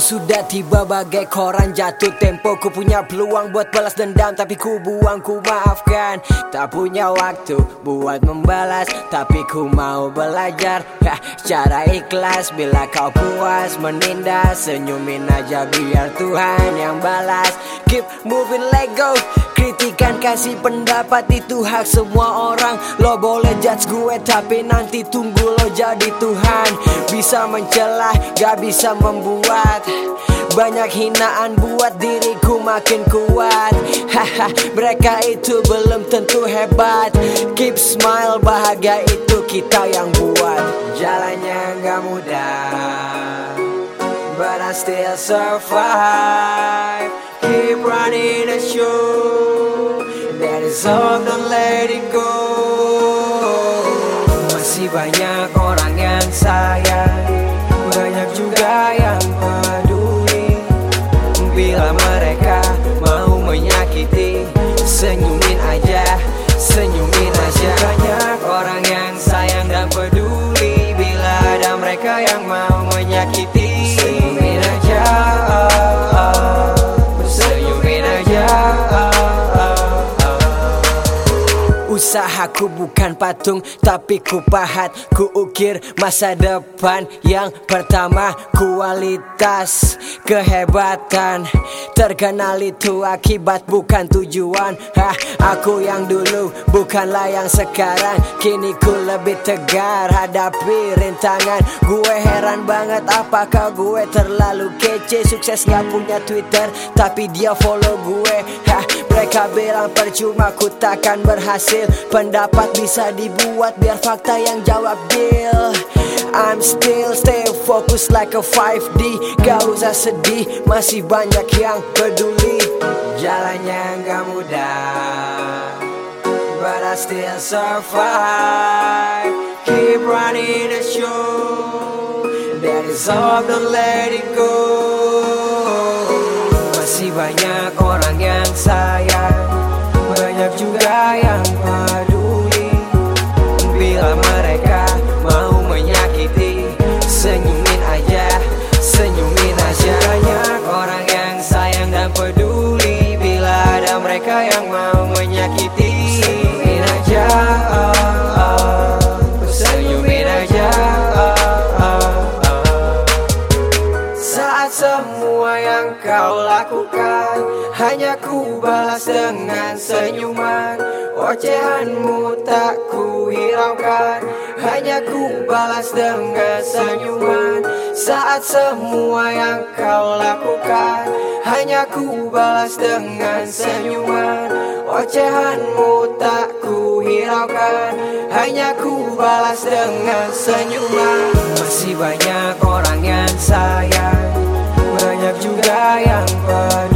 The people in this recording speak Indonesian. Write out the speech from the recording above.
sudah tiba bagai koran jatuh tempo. Ku punya peluang buat balas dendam Tapi ku buang ku maafkan. Tak punya waktu buat membalas Tapi ku mau belajar. Hah, Cara ikhlas bila kau puas menindas Senyumin aja biar Tuhan yang balas Keep moving let go. Kritikan kasih pendapat itu hak semua orang. Lo boleh judge gue tapi nanti tunggu lo jadi Tuhan. Bisa mencelah gak bisa membuat. Banyak hinaan buat diriku makin kuat. Haha mereka itu belum tentu hebat. Keep smile bahagia itu kita yang buat. Jalannya gak mudah But I still survive Keep running the show That is all, don't let it go. Masih banyak orang yang sayang Banyak juga yang peduli. Bila mereka mau menyakiti Senyumin aja, senyumin aja. Banyak orang yang sayang dan peduli. Bila ada mereka yang mau menyakiti Usahaku bukan patung tapi ku pahat Ku ukir masa depan yang pertama. Kualitas kehebatan. Terkenal itu akibat bukan tujuan. Hah, Aku yang dulu bukanlah yang sekarang. Kini ku lebih tegar hadapi rintangan. Gue heran banget apakah gue terlalu kece. Sukses gak punya Twitter tapi dia follow gue. Hah, Mereka bilang percuma ku takkan berhasil. Pendapat bisa dibuat biar fakta yang jawab deal. I'm still stay focused like a 5D Gak usah sedih masih banyak yang peduli. Jalannya gak mudah But I still survive. Keep running the show That is all, don't let it go. Masih banyak orang lakukan. Hanya ku balas dengan senyuman. Ocehanmu tak ku hiraukan. Hanya ku balas dengan senyuman. Saat semua yang kau lakukan. Hanya ku balas dengan senyuman. Ocehanmu tak ku hiraukan. Hanya ku balas dengan senyuman. Masih banyak orang yang sayang Banyak juga yang peduli